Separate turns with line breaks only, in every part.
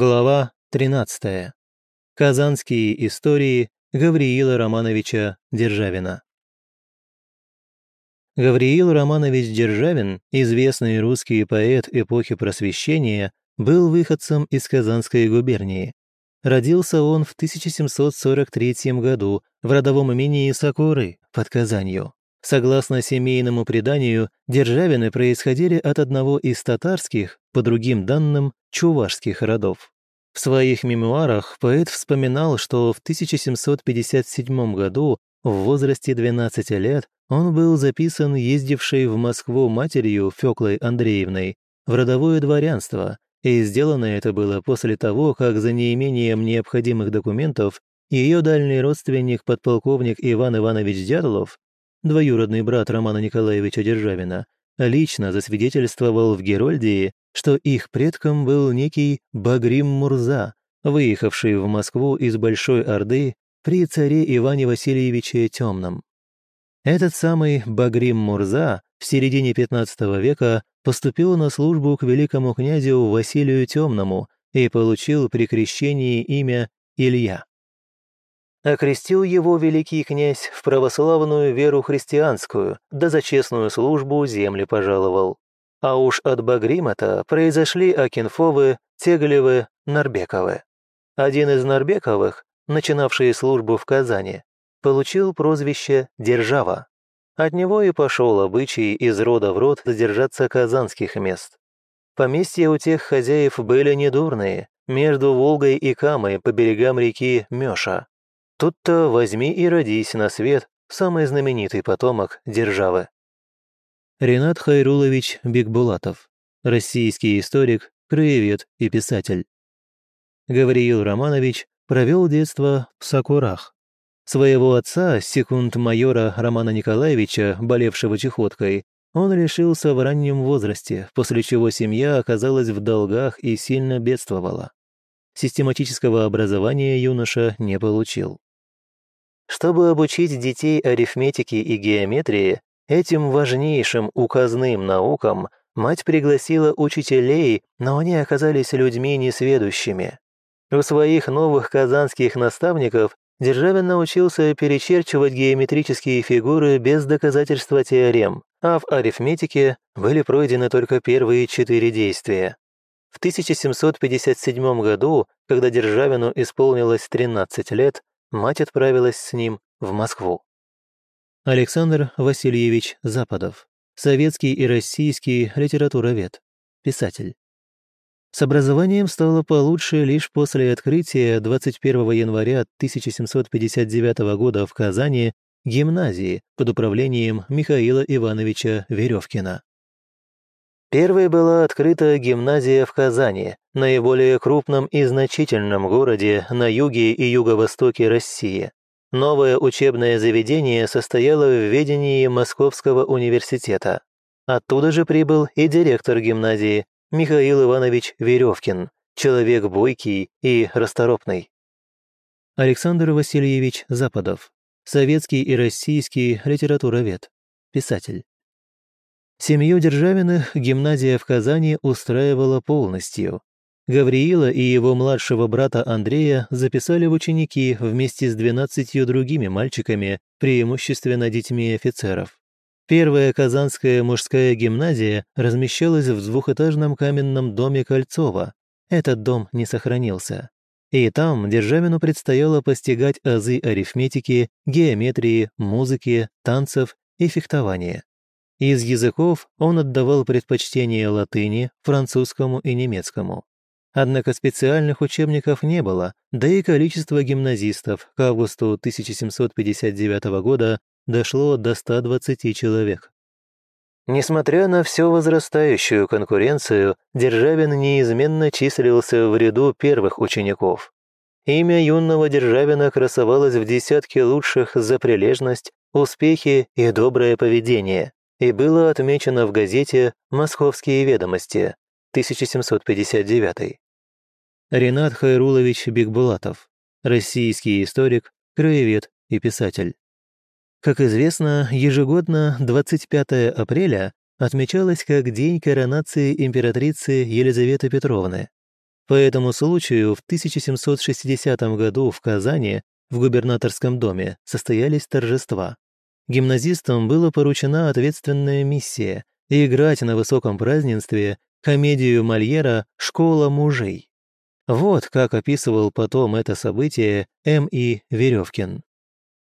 Глава 13. Казанские истории Гавриила Романовича Державина. Гавриил Романович Державин, известный русский поэт эпохи Просвещения, был выходцем из Казанской губернии. Родился он в 1743 году в родовом имении Сакуры под Казанью. Согласно семейному преданию, Державины происходили от одного из татарских, по другим данным, чувашских родов. В своих мемуарах поэт вспоминал, что в 1757 году, в возрасте 12 лет, он был записан ездившей в Москву матерью Фёклой Андреевной в родовое дворянство, и сделано это было после того, как за неимением необходимых документов ее дальний родственник подполковник Иван Иванович Дятлов двоюродный брат Романа Николаевича Державина, лично засвидетельствовал в Герольдии, что их предком был некий Багрим Мурза, выехавший в Москву из Большой Орды при царе Иване Васильевиче Темном. Этот самый Багрим Мурза в середине XV века поступил на службу к великому князю Василию Темному и получил при крещении имя Илья. Окрестил его великий князь в православную веру христианскую, да за честную службу земли пожаловал. А уж от Багрима-то произошли Акинфовы, Теглевы, Нарбековы. Один из Нарбековых, начинавший службу в Казани, получил прозвище «Держава». От него и пошел обычай из рода в род задержаться казанских мест. Поместья у тех хозяев были недурные, между Волгой и Камой по берегам реки Мёша. Тут-то возьми и родись на свет самый знаменитый потомок державы. Ренат Хайрулович Бекбулатов, российский историк, краевед и писатель. Гавриил Романович провел детство в Сакурах. Своего отца, секунд-майора Романа Николаевича, болевшего чехоткой, он лишился в раннем возрасте, после чего семья оказалась в долгах и сильно бедствовала. Систематического образования юноша не получил. Чтобы обучить детей арифметике и геометрии, этим важнейшим указным наукам мать пригласила учителей, но они оказались людьми несведущими. У своих новых казанских наставников Державин научился перечерчивать геометрические фигуры без доказательства теорем, а в арифметике были пройдены только первые четыре действия. В 1757 году, когда Державину исполнилось 13 лет, мать отправилась с ним в Москву. Александр Васильевич Западов, советский и российский литературовед, писатель. С образованием стало получше лишь после открытия 21 января 1759 года в Казани гимназии под управлением Михаила Ивановича Веревкина. Первой была открыта гимназия в Казани, наиболее крупном и значительном городе на юге и юго-востоке России. Новое учебное заведение состояло в ведении Московского университета. Оттуда же прибыл и директор гимназии Михаил Иванович Веревкин, человек бойкий и расторопный. Александр Васильевич Западов, советский и российский литературовед, писатель. Семью Державиных гимназия в Казани устраивала полностью. Гавриила и его младшего брата Андрея записали в ученики вместе с двенадцатью другими мальчиками, преимущественно детьми офицеров. Первая казанская мужская гимназия размещалась в двухэтажном каменном доме Кольцова. Этот дом не сохранился. И там Державину предстояло постигать азы арифметики, геометрии, музыки, танцев и фехтования. Из языков он отдавал предпочтение латыни, французскому и немецкому. Однако специальных учебников не было, да и количество гимназистов к августу 1759 года дошло до 120 человек. Несмотря на всю возрастающую конкуренцию, Державин неизменно числился в ряду первых учеников. Имя юного Державина красовалось в десятке лучших за прилежность, успехи и доброе поведение и было отмечено в газете «Московские ведомости» 1759. Ренат Хайрулович Бекбулатов, российский историк, краевед и писатель. Как известно, ежегодно 25 апреля отмечалось как День коронации императрицы Елизаветы Петровны. По этому случаю в 1760 году в Казани в губернаторском доме состоялись торжества. Гимназистам была поручена ответственная миссия – играть на высоком празднестве комедию Мольера «Школа мужей». Вот как описывал потом это событие М.И. Веревкин.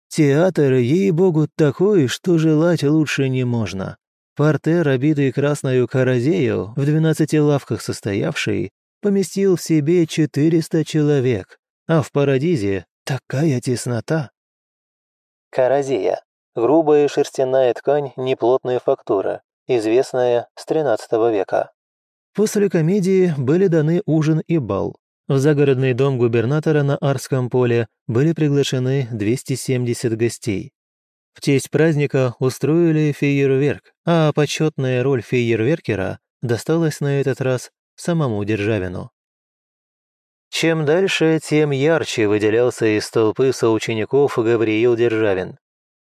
«Театр, ей-богу, такой, что желать лучше не можно. Портер, обитый красною корозею, в двенадцати лавках состоявший, поместил в себе 400 человек, а в Парадизе такая теснота.
Каразия. Грубая шерстяная ткань неплотная фактура, известная с XIII века.
После комедии были даны ужин и бал. В загородный дом губернатора на Арском поле были приглашены 270 гостей. В честь праздника устроили фейерверк, а почетная роль фейерверкера досталась на этот раз самому Державину.
Чем дальше, тем ярче выделялся из толпы соучеников Гавриил Державин.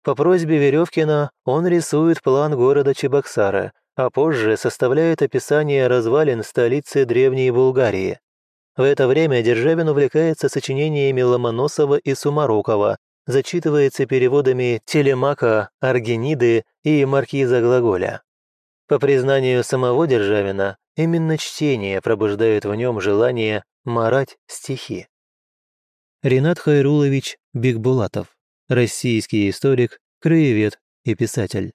По просьбе Веревкина он рисует план города Чебоксара, а позже составляет описание развалин столицы Древней Булгарии. В это время Державин увлекается сочинениями Ломоносова и Сумарокова, зачитывается переводами Телемака, Аргениды и Маркиза Глаголя. По признанию самого Державина, именно чтение пробуждает в нем желание марать стихи.
Ренат Хайрулович Бигбулатов, российский историк, краевед и писатель.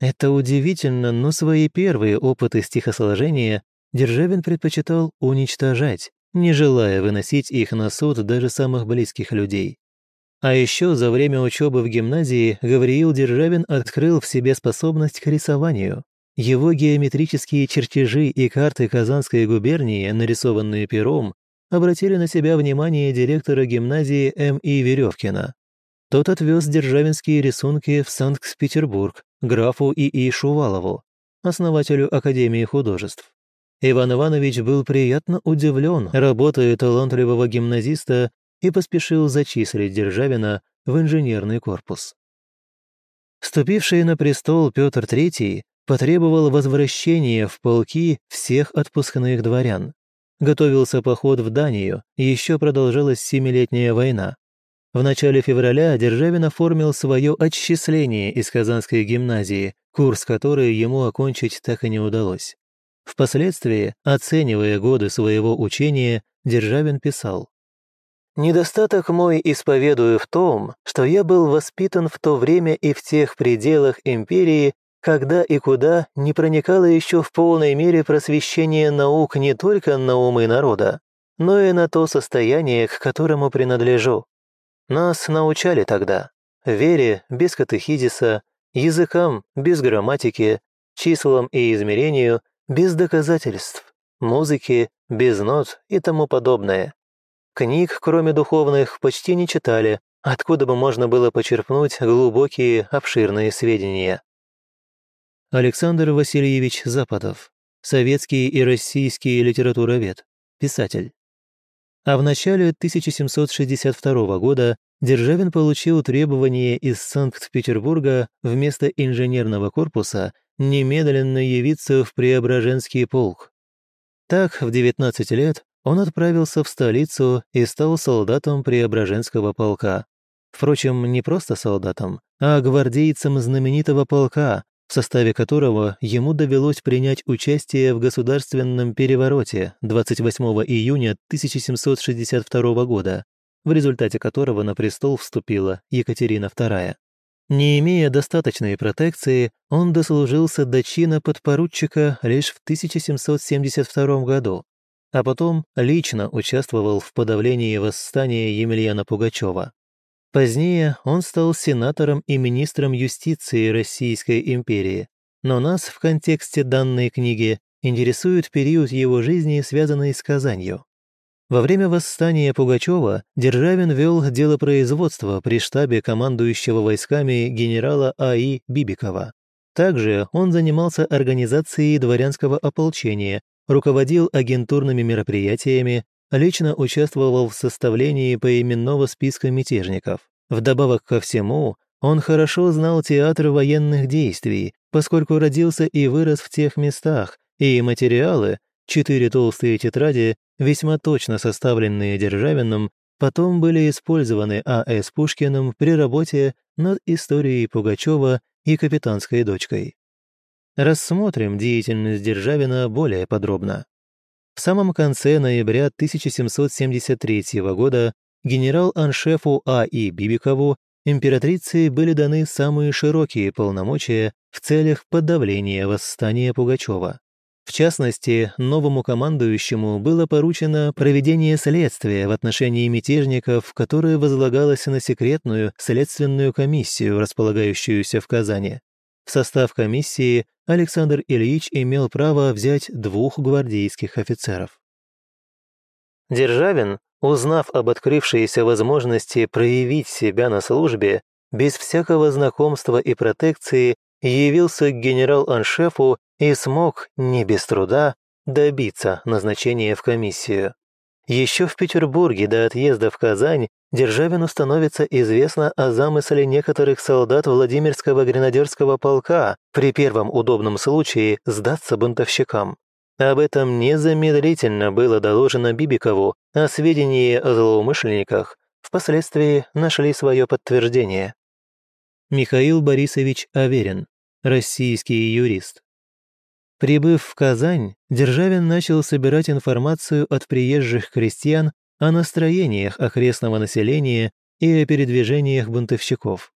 Это удивительно, но свои первые опыты стихосложения Державин предпочитал уничтожать, не желая выносить их на суд даже самых близких людей. А еще за время учебы в гимназии Гавриил Державин открыл в себе способность к рисованию. Его геометрические чертежи и карты Казанской губернии, нарисованные пером, обратили на себя внимание директора гимназии М.И. Веревкина. Тот отвез державинские рисунки в Санкт-Петербург графу И.И. Шувалову, основателю Академии художеств. Иван Иванович был приятно удивлен работой талантливого гимназиста и поспешил зачислить Державина в инженерный корпус. Вступивший на престол Петр III потребовал возвращения в полки всех отпускных дворян. Готовился поход в Данию, еще продолжалась Семилетняя война. В начале февраля Державин оформил свое отчисление из Казанской гимназии, курс которой ему окончить так и не удалось. Впоследствии, оценивая годы своего учения, Державин писал
Недостаток мой исповедую в том, что я был воспитан в то время и в тех пределах империи, когда и куда не проникало еще в полной мере просвещение наук не только на умы народа, но и на то состояние, к которому принадлежу. Нас научали тогда вере без катехизиса, языкам без грамматики, числам и измерению без доказательств, музыке без нот и тому подобное. Книг, кроме духовных, почти не читали, откуда бы можно было почерпнуть глубокие, обширные сведения.
Александр Васильевич Западов, советский и российский литературовед, писатель. А в начале 1762 года Державин получил требование из Санкт-Петербурга вместо инженерного корпуса немедленно явиться в Преображенский полк. Так, в 19 лет он отправился в столицу и стал солдатом Преображенского полка. Впрочем, не просто солдатом, а гвардейцем знаменитого полка, в составе которого ему довелось принять участие в государственном перевороте 28 июня 1762 года, в результате которого на престол вступила Екатерина II. Не имея достаточной протекции, он дослужился до чина подпоручика лишь в 1772 году, а потом лично участвовал в подавлении восстания Емельяна Пугачева. Позднее он стал сенатором и министром юстиции Российской империи, но нас в контексте данной книги интересует период его жизни, связанный с Казанью. Во время восстания Пугачева Державин вел делопроизводство при штабе командующего войсками генерала А.И. Бибикова. Также он занимался организацией дворянского ополчения руководил агентурными мероприятиями, лично участвовал в составлении поименного списка мятежников. Вдобавок ко всему, он хорошо знал театр военных действий, поскольку родился и вырос в тех местах, и материалы, четыре толстые тетради, весьма точно составленные Державиным, потом были использованы А.С. Пушкиным при работе над историей Пугачева и капитанской дочкой. Рассмотрим деятельность Державина более подробно. В самом конце ноября 1773 года генерал-аншефу А.И. Бибикову императрицей были даны самые широкие полномочия в целях подавления восстания Пугачева. В частности, новому командующему было поручено проведение следствия в отношении мятежников, которое возлагалось на секретную следственную комиссию, располагающуюся в Казани. В состав комиссии Александр Ильич имел право взять двух гвардейских офицеров.
Державин, узнав об открывшейся возможности проявить себя на службе, без всякого знакомства и протекции явился к генерал-аншефу и смог, не без труда, добиться назначения в комиссию. Еще в Петербурге до отъезда в Казань Державину становится известно о замысле некоторых солдат Владимирского гренадерского полка при первом удобном случае сдаться бунтовщикам. Об этом незамедлительно было доложено Бибикову, а сведения о злоумышленниках впоследствии нашли свое подтверждение.
Михаил Борисович Аверин, российский юрист. Прибыв в Казань, Державин начал собирать информацию от приезжих крестьян о настроениях окрестного населения и о передвижениях бунтовщиков.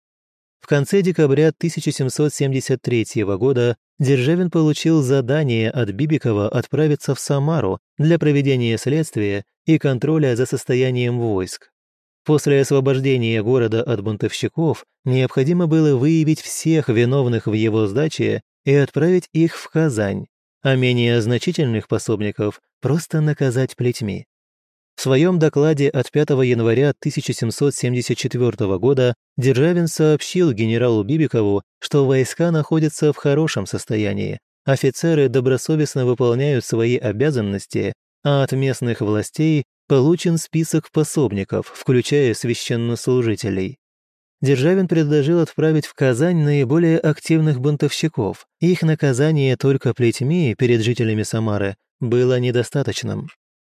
В конце декабря 1773 года Державин получил задание от Бибикова отправиться в Самару для проведения следствия и контроля за состоянием войск. После освобождения города от бунтовщиков необходимо было выявить всех виновных в его сдаче и отправить их в Казань, а менее значительных пособников просто наказать плетьми. В своем докладе от 5 января 1774 года Державин сообщил генералу Бибикову, что войска находятся в хорошем состоянии, офицеры добросовестно выполняют свои обязанности, а от местных властей получен список пособников, включая священнослужителей. Державин предложил отправить в Казань наиболее активных бунтовщиков. Их наказание только плетьми перед жителями Самары было недостаточным.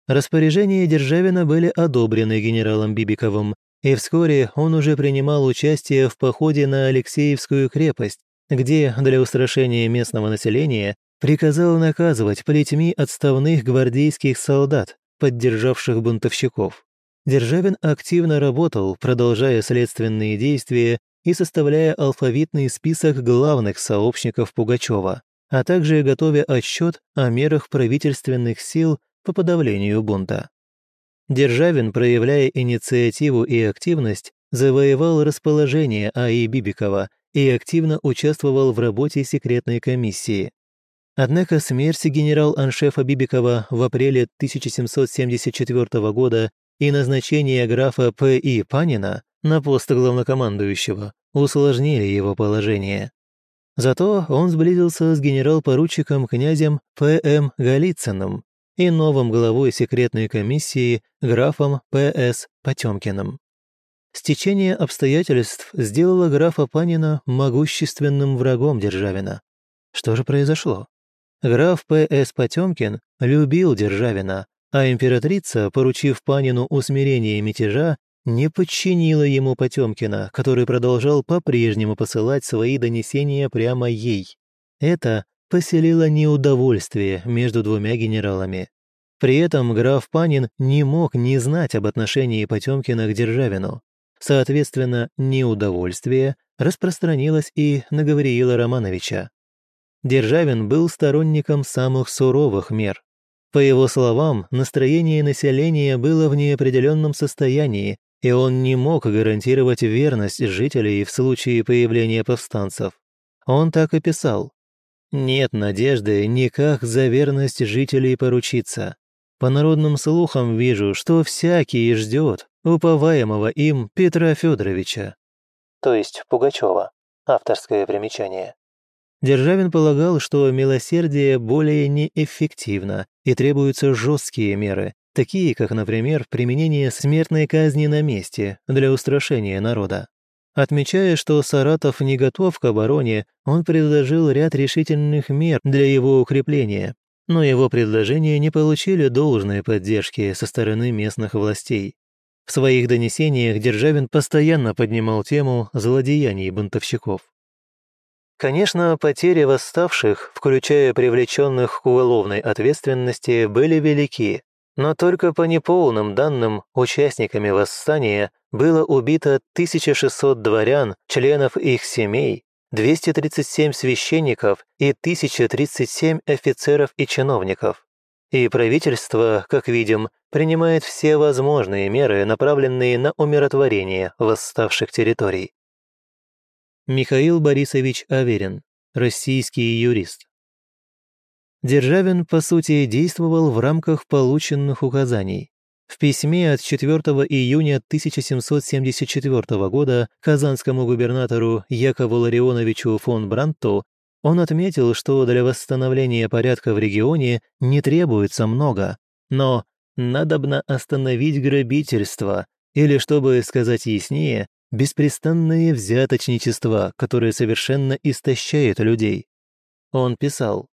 Распоряжения Державина были одобрены генералом Бибиковым, и вскоре он уже принимал участие в походе на Алексеевскую крепость, где для устрашения местного населения приказал наказывать плетьми отставных гвардейских солдат, поддержавших бунтовщиков. Державин активно работал, продолжая следственные действия и составляя алфавитный список главных сообщников Пугачева, а также готовя отчет о мерах правительственных сил по подавлению бунта. Державин, проявляя инициативу и активность, завоевал расположение А.И. Бибикова и активно участвовал в работе секретной комиссии. Однако смерть генерал-аншефа Бибикова в апреле 1774 года и назначение графа П.И. Панина на пост главнокомандующего усложнили его положение. Зато он сблизился с генерал-поручиком князем П.М. Голицыным и новым главой секретной комиссии графом П.С. Потемкиным. Стечение обстоятельств сделало графа Панина могущественным врагом Державина. Что же произошло? Граф П.С. Потемкин любил Державина, а императрица, поручив Панину усмирение мятежа, не подчинила ему Потемкина, который продолжал по-прежнему посылать свои донесения прямо ей. Это поселило неудовольствие между двумя генералами. При этом граф Панин не мог не знать об отношении Потемкина к Державину. Соответственно, неудовольствие распространилось и на Гавриила Романовича. Державин был сторонником самых суровых мер, по его словам, настроение населения было в неопределенном состоянии, и он не мог гарантировать верность жителей в случае появления повстанцев. Он так и писал. «Нет надежды никак за верность жителей поручиться. По народным слухам вижу, что всякий ждет уповаемого им Петра Федоровича».
То есть Пугачева. Авторское примечание.
Державин полагал, что милосердие более неэффективно и требуются жесткие меры, такие как, например, применение смертной казни на месте для устрашения народа. Отмечая, что Саратов не готов к обороне, он предложил ряд решительных мер для его укрепления. но его предложения не получили должной поддержки со стороны местных властей. В своих донесениях Державин постоянно поднимал тему злодеяний бунтовщиков.
Конечно, потери восставших, включая привлеченных к уголовной ответственности, были велики, но только по неполным данным участниками восстания было убито 1600 дворян, членов их семей, 237 священников и 1037 офицеров и чиновников. И правительство, как видим, принимает все возможные меры, направленные на умиротворение восставших территорий.
Михаил Борисович Аверин, российский юрист. Державин, по сути, действовал в рамках полученных указаний. В письме от 4 июня 1774 года казанскому губернатору Якову Ларионовичу фон Бранту он отметил, что для восстановления порядка в регионе не требуется много, но надобно остановить грабительство, или, чтобы сказать яснее, беспрестанное взяточничество, которое совершенно истощает людей. Он писал,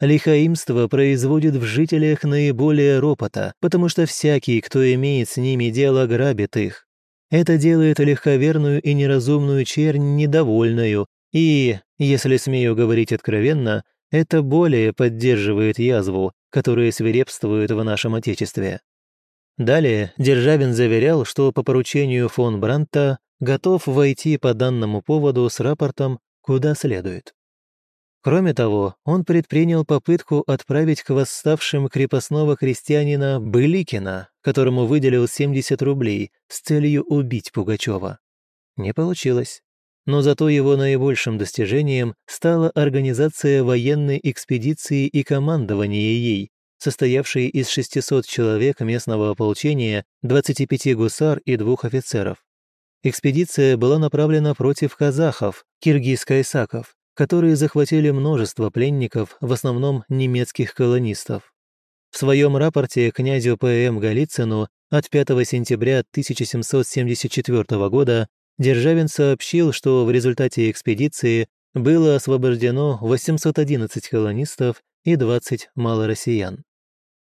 «Лихаимство производит в жителях наиболее ропота, потому что всякий, кто имеет с ними дело, грабит их. Это делает легковерную и неразумную чернь недовольную, и, если смею говорить откровенно, это более поддерживает язву, которая свирепствует в нашем Отечестве. Далее Державин заверял, что по поручению фон Бранта готов войти по данному поводу с рапортом куда следует. Кроме того, он предпринял попытку отправить к восставшим крепостного крестьянина Быликина, которому выделил 70 рублей с целью убить Пугачева. Не получилось. Но зато его наибольшим достижением стала организация военной экспедиции и командование ей, состоявшей из 600 человек местного ополчения, 25 гусар и двух офицеров. Экспедиция была направлена против казахов, киргиз-кайсаков, которые захватили множество пленников, в основном немецких колонистов. В своем рапорте князю П.М. Голицыну от 5 сентября 1774 года Державин сообщил, что в результате экспедиции было освобождено 811 колонистов и 20 малороссиян.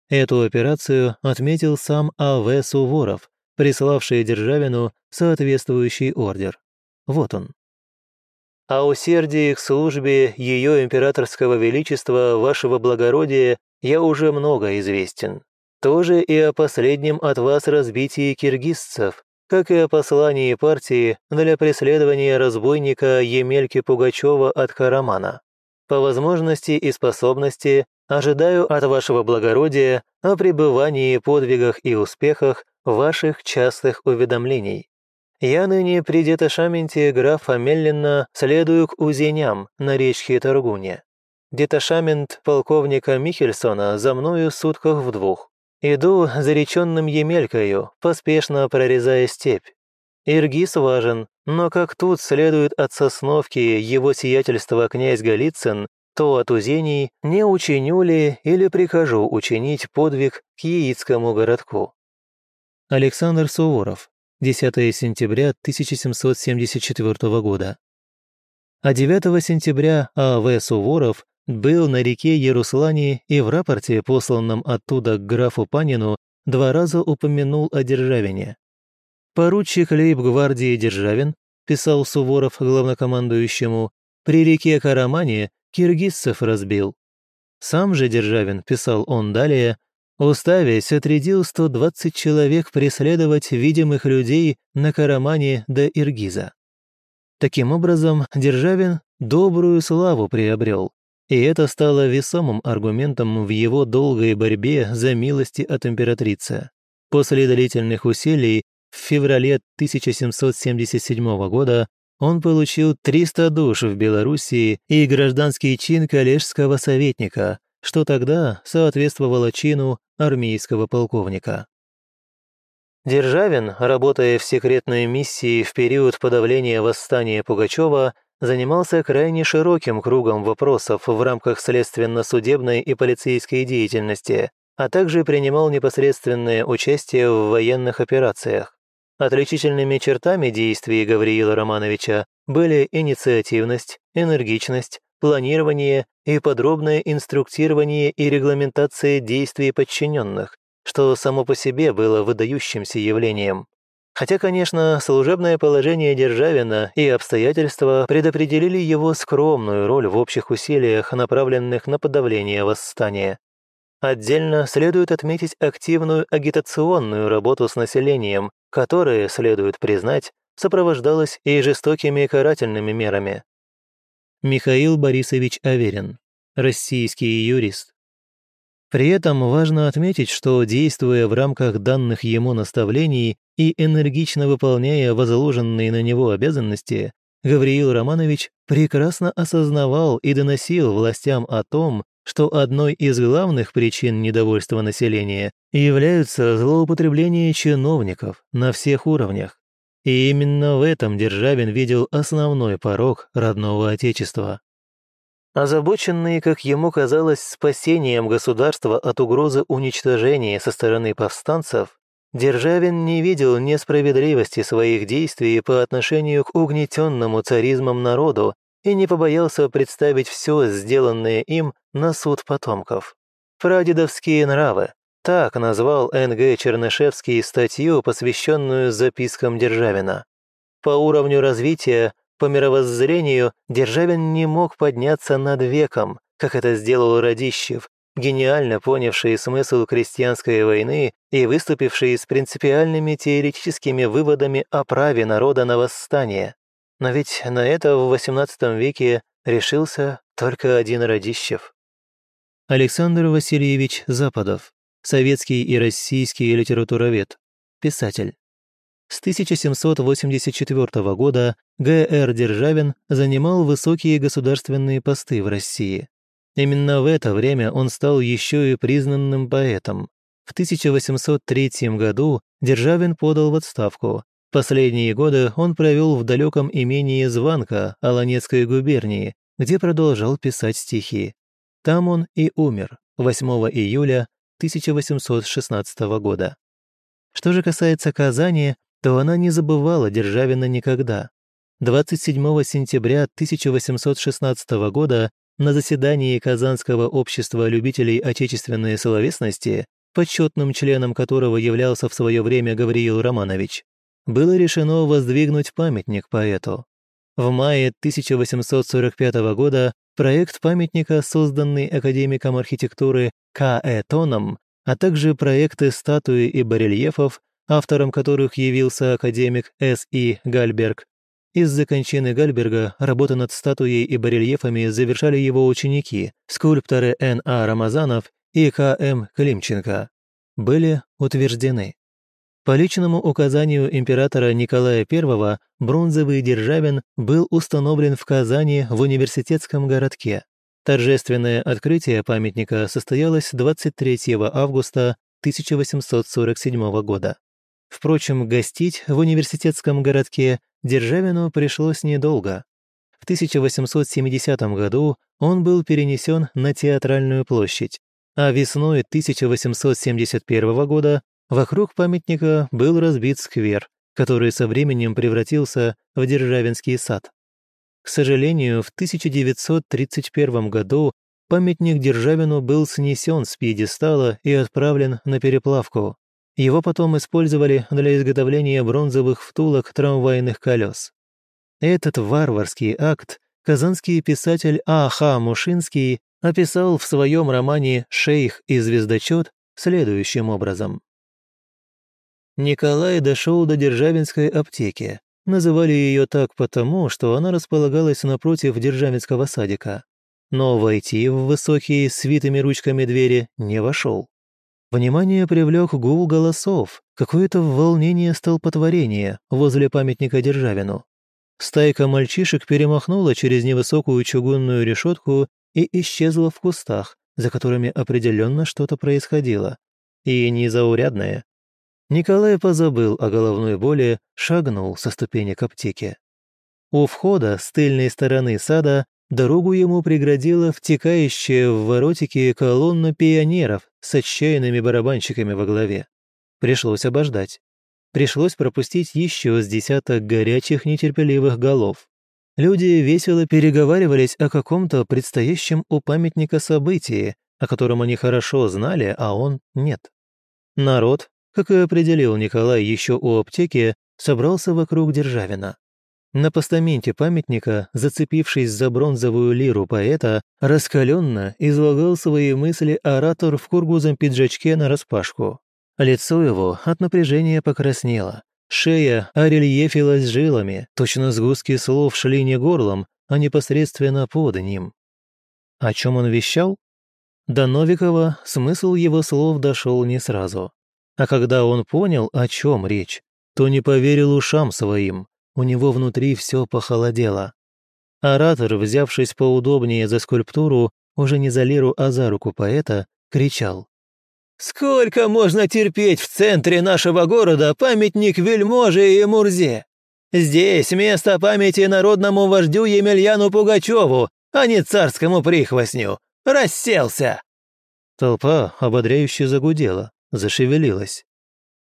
Эту операцию отметил сам А.В. Суворов, приславший Державину соответствующий ордер. Вот он.
«О усердии к службе Ее Императорского Величества, Вашего Благородия, я уже много известен. Тоже и о последнем от вас разбитии киргизцев, как и о послании партии для преследования разбойника Емельки Пугачева от Карамана. По возможности и способности ожидаю от вашего благородия о пребывании, подвигах и успехах ваших частых уведомлений. Я ныне при деташаменте графа Меллина следую к узеням на речке Торгуне. Деташамент полковника Михельсона за мною сутках в двух. Иду зареченным Емелькою, поспешно прорезая степь. Иргиз важен, но как тут следует от Сосновки его сиятельства князь Голицын, то от узений не учиню ли или прикажу учинить подвиг к Яицкому городку.
Александр Суворов, 10 сентября 1774 года. А 9 сентября А.В. Суворов был на реке Яруслане и в рапорте, посланном оттуда к графу Панину, два раза упомянул о Державине. Поручик лейб-гвардии Державин, писал Суворов главнокомандующему, при реке Карамане киргизцев разбил. Сам же Державин, писал он далее, уставясь, отрядил 120 человек преследовать видимых людей на Карамане до Иргиза. Таким образом, Державин добрую славу приобрел, и это стало весомым аргументом в его долгой борьбе за милости от императрицы. После длительных усилий в феврале 1777 года он получил 300 душ в Белоруссии и гражданский чин коллежского советника, что тогда соответствовало чину армейского полковника.
Державин, работая в секретной миссии в период подавления восстания Пугачева, занимался крайне широким кругом вопросов в рамках следственно-судебной и полицейской деятельности, а также принимал непосредственное участие в военных операциях. Отличительными чертами действий Гавриила Романовича были инициативность, энергичность, планирование и подробное инструктирование и регламентация действий подчиненных, что само по себе было выдающимся явлением. Хотя, конечно, служебное положение Державина и обстоятельства предопределили его скромную роль в общих усилиях, направленных на подавление восстания. Отдельно следует отметить активную агитационную работу с населением, которая, следует признать, сопровождалась и жестокими карательными мерами.
Михаил Борисович Аверин, российский юрист. При этом важно отметить, что, действуя в рамках данных ему наставлений и энергично выполняя возложенные на него обязанности, Гавриил Романович прекрасно осознавал и доносил властям о том, что одной из главных причин недовольства населения являются злоупотребления чиновников на всех уровнях. И именно в этом Державин видел основной порог родного Отечества.
Озабоченный, как ему казалось, спасением государства от угрозы уничтожения со стороны повстанцев, Державин не видел несправедливости своих действий по отношению к угнетенному царизмом народу и не побоялся представить все сделанное им на суд потомков. «Прадедовские нравы» – так назвал Н.Г. Чернышевский статью, посвященную запискам Державина. По уровню развития по мировоззрению Державин не мог подняться над веком, как это сделал Радищев, гениально понявший смысл крестьянской войны и выступивший с принципиальными теоретическими выводами о праве народа на восстание. Но ведь на это в XVIII веке решился только один Радищев.
Александр Васильевич Западов, советский и российский литературовед, писатель. С 1784 года Г.Р. Державин занимал высокие государственные посты в России. Именно в это время он стал еще и признанным поэтом. В 1803 году Державин подал в отставку. Последние годы он провел в далеком имении Званка Аланецкой губернии, где продолжал писать стихи. Там он и умер 8 июля 1816 года. Что же касается Казани, то она не забывала Державина никогда. 27 сентября 1816 года на заседании Казанского общества любителей отечественной словесности, почетным членом которого являлся в свое время Гавриил Романович, было решено воздвигнуть памятник поэту. В мае 1845 года проект памятника, созданный академиком архитектуры К.Э. Тоном, а также проекты статуи и барельефов автором которых явился академик С.И. Гальберг. Из-за кончины Гальберга работа над статуей и барельефами завершали его ученики, скульпторы Н.А. Рамазанов и К.М. Климченко. Были утверждены. По личному указанию императора Николая I бронзовый Державин был установлен в Казани в университетском городке. Торжественное открытие памятника состоялось 23 августа 1847 года. Впрочем, гостить в университетском городке Державину пришлось недолго. В 1870 году он был перенесен на Театральную площадь, а весной 1871 года вокруг памятника был разбит сквер, который со временем превратился в Державинский сад. К сожалению, в 1931 году памятник Державину был снесен с пьедестала и отправлен на переплавку. Его потом использовали для изготовления бронзовых втулок трамвайных колес. Этот варварский акт казанский писатель А.Х. Мушинский описал в своем романе «Шейх и звездочет» следующим образом. Николай дошел до Державинской аптеки. Называли ее так потому, что она располагалась напротив Державинского садика. Но войти в высокие свитыми ручками двери не вошел. Внимание привлек гул голосов, какое-то волнение столпотворения возле памятника Державину. Стайка мальчишек перемахнула через невысокую чугунную решетку и исчезла в кустах, за которыми определенно что-то происходило. И незаурядное. Николай позабыл о головной боли, шагнул со ступени к аптеке. У входа с тыльной стороны сада Дорогу ему преградила втекающая в воротики колонна пионеров с отчаянными барабанщиками во главе. Пришлось обождать. Пришлось пропустить еще с десяток горячих нетерпеливых голов. Люди весело переговаривались о каком-то предстоящем у памятника событии, о котором они хорошо знали, а он нет. Народ, как и определил Николай еще у аптеки, собрался вокруг Державина. На постаменте памятника, зацепившись за бронзовую лиру поэта, раскаленно излагал свои мысли оратор в кургузом пиджачке нараспашку. Лицо его от напряжения покраснело. Шея орельефилась жилами, точно сгустки слов шли не горлом, а непосредственно под ним. О чем он вещал? До Новикова смысл его слов дошел не сразу. А когда он понял, о чем речь, то не поверил ушам своим, у него внутри все похолодело. Оратор, взявшись поудобнее за скульптуру, уже не за лиру, а за руку поэта, кричал. «Сколько можно терпеть в центре нашего города памятник вельможе и Мурзе? Здесь место памяти народному вождю Емельяну Пугачеву, а не царскому прихвостню. Расселся!» Толпа ободряюще загудела, зашевелилась.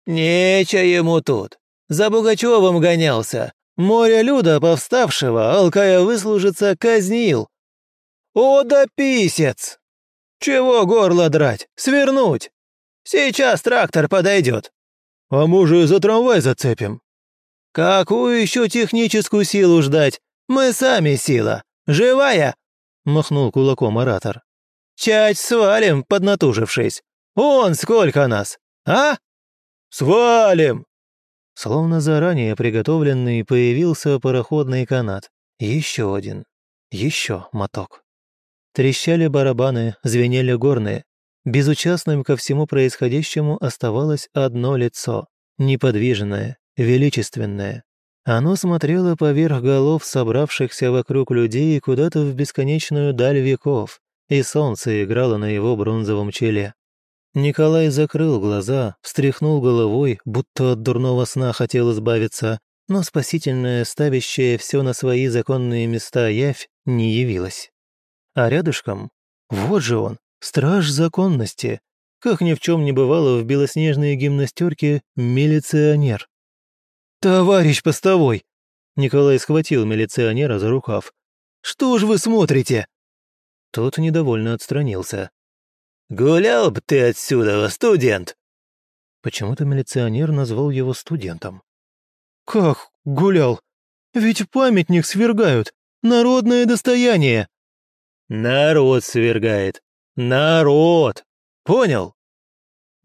«Нечего ему тут. За Бугачевым гонялся. Море люда повставшего, алкая выслужиться, казнил. О да писец! Чего горло драть? Свернуть! Сейчас трактор подойдет. А может, за трамвай зацепим? Какую еще техническую силу ждать? Мы сами сила. Живая? Махнул кулаком оратор. Чать свалим, поднатужившись. Он сколько нас, а? Свалим! Словно заранее приготовленный появился пароходный канат. Еще один. Еще моток. Трещали барабаны, звенели горные. Безучастным ко всему происходящему оставалось одно лицо. Неподвижное, величественное. Оно смотрело поверх голов собравшихся вокруг людей куда-то в бесконечную даль веков, и солнце играло на его бронзовом челе. Николай закрыл глаза, встряхнул головой, будто от дурного сна хотел избавиться, но спасительная, ставящая все на свои законные места явь, не явилась. А рядышком, вот же он, страж законности, как ни в чем не бывало в белоснежной гимнастерке милиционер. «Товарищ постовой!» Николай схватил милиционера за рукав. «Что ж вы смотрите?» Тот недовольно отстранился. «Гулял бы ты отсюда, студент!» Почему-то милиционер назвал его студентом. «Как гулял? Ведь памятник свергают! Народное достояние!» «Народ свергает! Народ! Понял?»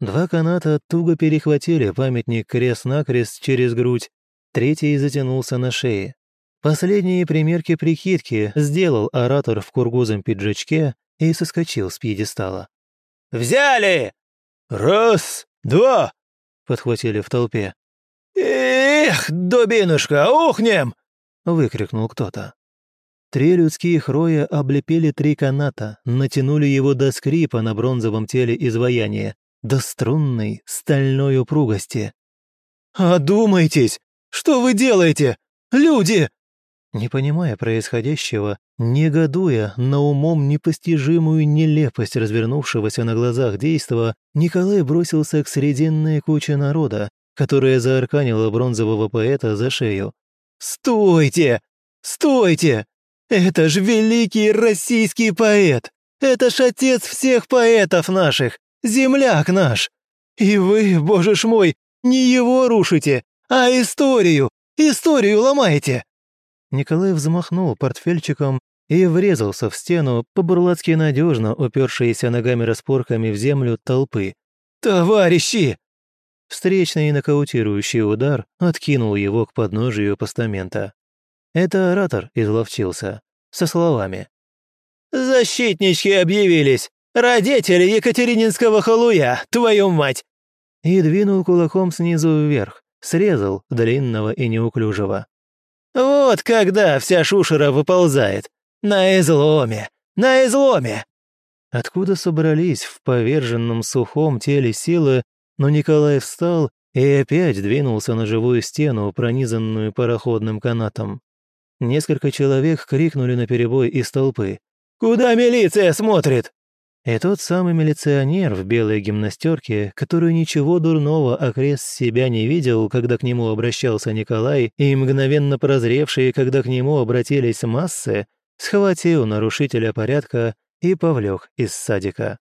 Два каната туго перехватили памятник крест-накрест через грудь, третий затянулся на шее. Последние примерки прикидки сделал оратор в кургузом пиджачке и соскочил с пьедестала. Взяли!» «Раз, два!» — подхватили в толпе. «Эх, дубинушка, ухнем!» — выкрикнул кто-то. Три людских роя облепили три каната, натянули его до скрипа на бронзовом теле изваяния, до струнной стальной упругости. «Одумайтесь! Что вы делаете? Люди!» Не понимая происходящего, негодуя на умом непостижимую нелепость развернувшегося на глазах действа, Николай бросился к срединной куче народа, которая заарканила бронзового поэта за шею. «Стойте! Стойте! Это ж великий российский поэт! Это ж отец всех поэтов наших! Земляк наш! И вы, боже ж мой, не его рушите, а историю! Историю ломаете!» Николай взмахнул портфельчиком и врезался в стену, по-бурлацки надежно упершиеся ногами-распорками в землю толпы. «Товарищи!» Встречный нокаутирующий удар откинул его к подножию постамента. Это оратор изловчился, со словами. «Защитнички объявились! Родители Екатерининского халуя, твою мать!» И двинул кулаком снизу вверх, срезал длинного и неуклюжего. Вот когда вся шушера выползает. На изломе! На изломе!» Откуда собрались в поверженном сухом теле силы, но Николай встал и опять двинулся на живую стену, пронизанную пароходным канатом. Несколько человек крикнули наперебой из толпы. «Куда милиция смотрит?» И тот самый милиционер в белой гимнастерке, который ничего дурного окрест себя не видел, когда к нему обращался Николай, и мгновенно прозревший, когда к нему обратились массы, схватил нарушителя порядка и повлек из садика.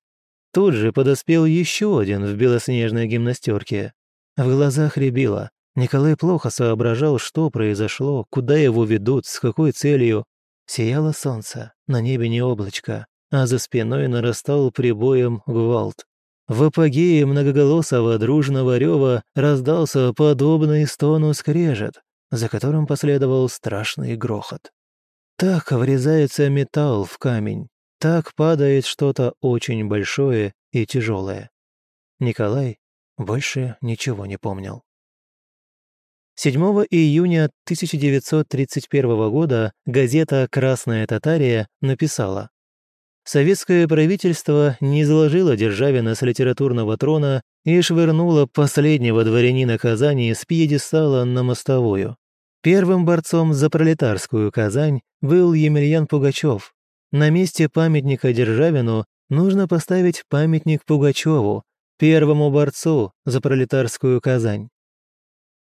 Тут же подоспел еще один в белоснежной гимнастерке. В глазах рябило. Николай плохо соображал, что произошло, куда его ведут, с какой целью. Сияло солнце, на небе не облачко а за спиной нарастал прибоем гвалт. В апогее многоголосого дружного рева раздался подобный стону скрежет, за которым последовал страшный грохот. Так врезается металл в камень, так падает что-то очень большое и тяжелое. Николай больше ничего не помнил. 7 июня 1931 года газета «Красная Татария» написала советское правительство не изложило Державина с литературного трона и швырнуло последнего дворянина Казани с пьедестала на мостовую. Первым борцом за пролетарскую Казань был Емельян Пугачев. На месте памятника Державину нужно поставить памятник Пугачеву, первому борцу за пролетарскую Казань.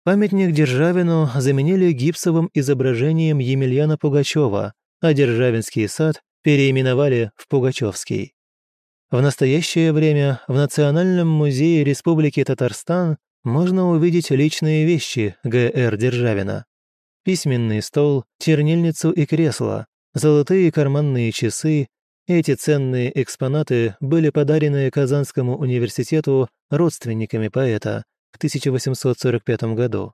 Памятник Державину заменили гипсовым изображением Емельяна Пугачева, а Державинский сад переименовали в Пугачевский. В настоящее время в Национальном музее Республики Татарстан можно увидеть личные вещи Г.Р. Державина. Письменный стол, чернильницу и кресло, золотые карманные часы. Эти ценные экспонаты были подарены Казанскому университету родственниками поэта в 1845 году.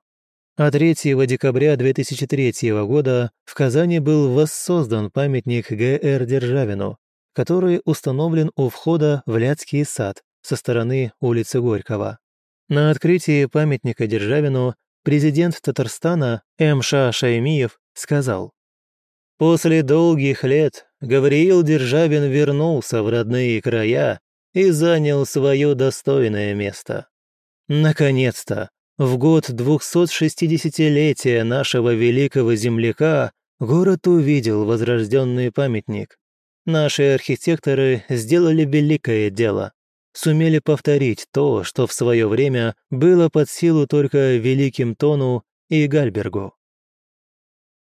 А 3 декабря 2003 года в Казани был воссоздан памятник Г.Р. Державину, который установлен у входа в Ляцкий сад со стороны улицы Горького. На открытии памятника Державину президент Татарстана М.Ш. Шаймиев сказал «После долгих лет Гавриил Державин вернулся в родные края и занял свое достойное место. Наконец-то в год 260-летия нашего великого земляка город увидел возрожденный памятник. Наши архитекторы сделали великое дело. Сумели повторить то, что в свое время было под силу только Великим Тону и Гальбергу.